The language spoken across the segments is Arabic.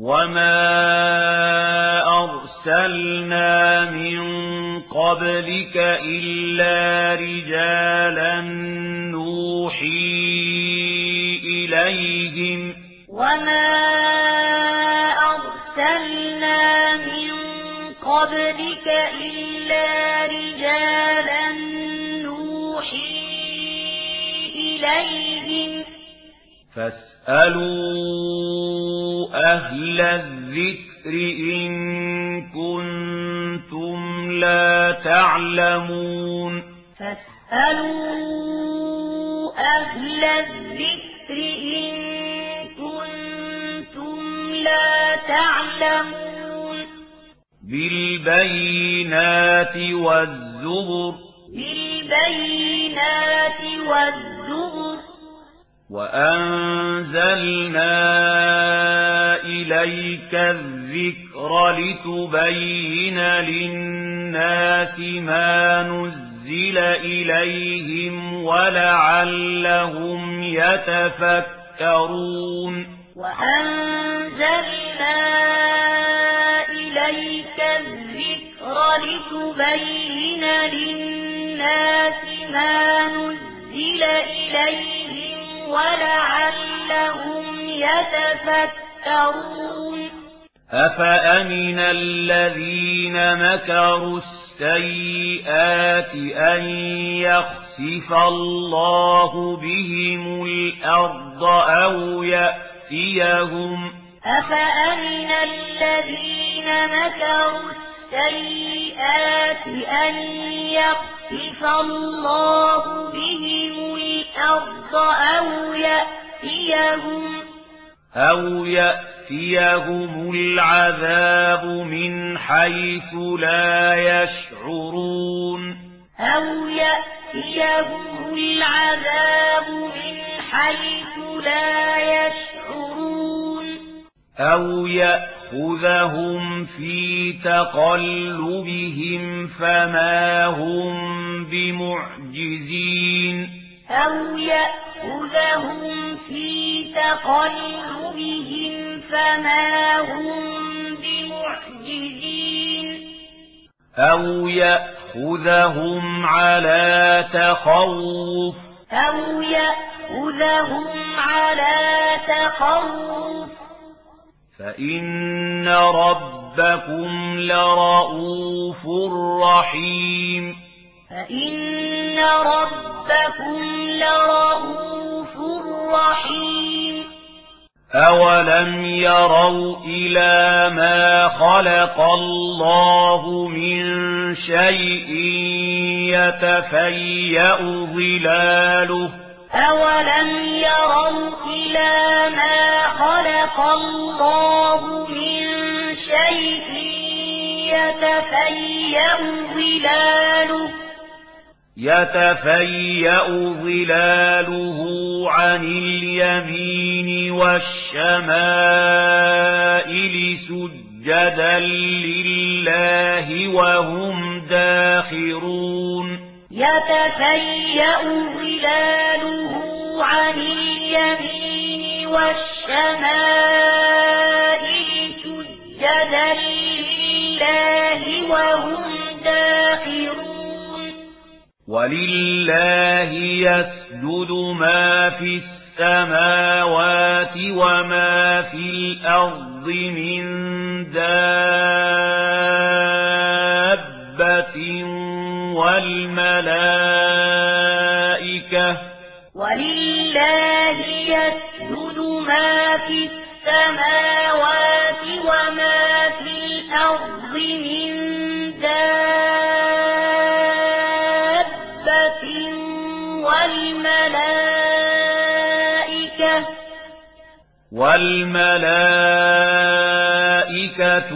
وما أرسلنا من قبلك إلا رجالا نوحي إليهم وما أرسلنا من قبلك إلا رجالا نوحي إليهم فاسألوا أهل الذكر إن كنتم لا تعلمون فاسألوا أهل الذكر إن كنتم لا تعلمون بالبينات والزبر بالبينات والزبر وأنزلنا إليك الذكر لتبين للناس ما نزل إليهم ولعلهم يتفكرون وأنزلنا إليك الذكر لتبين للناس ما نزل إليهم ولعلهم يتفكرون أفأمن الذين مكروا السيئات أن يخسف الله بهم الأرض أو يأتيهم أفأمن الذين مكروا السيئات أن يخسف الله بهم الأرض أو يأتيهم أو يأتيهم العذاب من حيث لا يشعرون أو يأتيهم العذاب من حيث لا يشعرون أو يأخذهم في تقلبهم فما هم بمعجزين أو يأخذهم في تقلبهم فما هم بمعجزين أو يأخذهم على تخوف أو يأخذهم على تخوف فإن ربكم لرؤوف رحيم فإن ربكم لرؤوف رحيم أَوَلَمْ يَرَوْا إِلَى مَا خَلَقَ اللَّهُ مِنْ شَيْءٍ يَتَفَيَّأُ ظِلَالُهُ أَوَلَمْ يَرَوْا إِلَى مَا خَلَقَ اللَّهُ مِنْ شَيْءٍ يَتَفَيَّأُ ظِلَالُهُ يَتَفَيَّأُ ظِلَالُهُ عَنِ الْيَمِينِ وَالشِّمَالِ والشمائل سجدا لله وهم داخرون. يتفيأ ظلاله عن اليمين والشمائل سجدا لله وهم داخرون. ولله يسجد ما في السماء السماوات وما في الأرض من دابة والملائكة ولله يسجد ما في السماوات وما في الأرض من دابة والملائكة والملائكة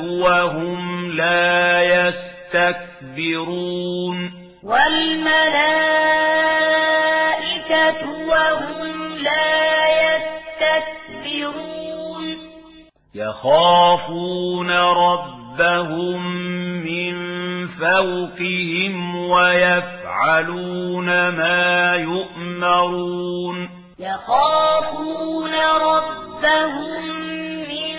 وهم لا يستكبرون. والملائكة وهم لا يستكبرون. يخافون ربهم من فوقهم ويفعلون ما يؤمرون. يخافون ربهم ربهم من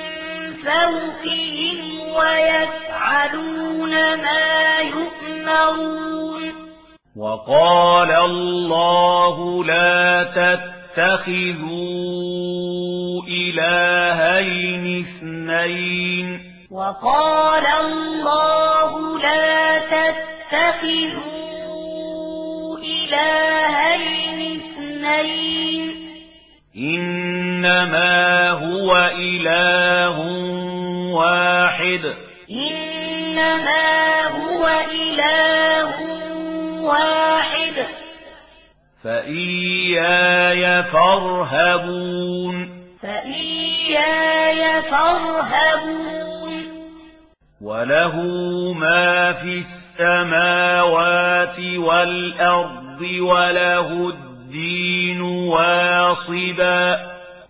فوقهم ويفعلون ما يؤمرون وقال الله لا تتخذوا إلهين اثنين وقال الله لا تتخذوا إنما هو إله واحد. إنما هو إله واحد. فإياي فارهبون. فإياي فارهبون. وله ما في السماوات والأرض وله الدين واصبا.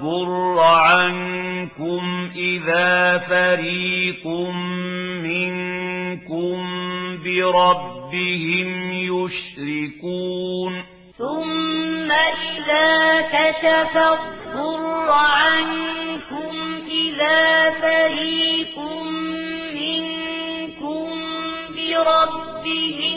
يَكْفُرْ عَنْكُمْ إِذَا فَرِيقٌ مِنْكُمْ بِرَبِّهِمْ يُشْرِكُونَ ثُمَّ إِذَا كَشَفَ الضُّرَّ عَنْكُمْ إِذَا فَرِيقٌ مِنْكُمْ بِرَبِّهِمْ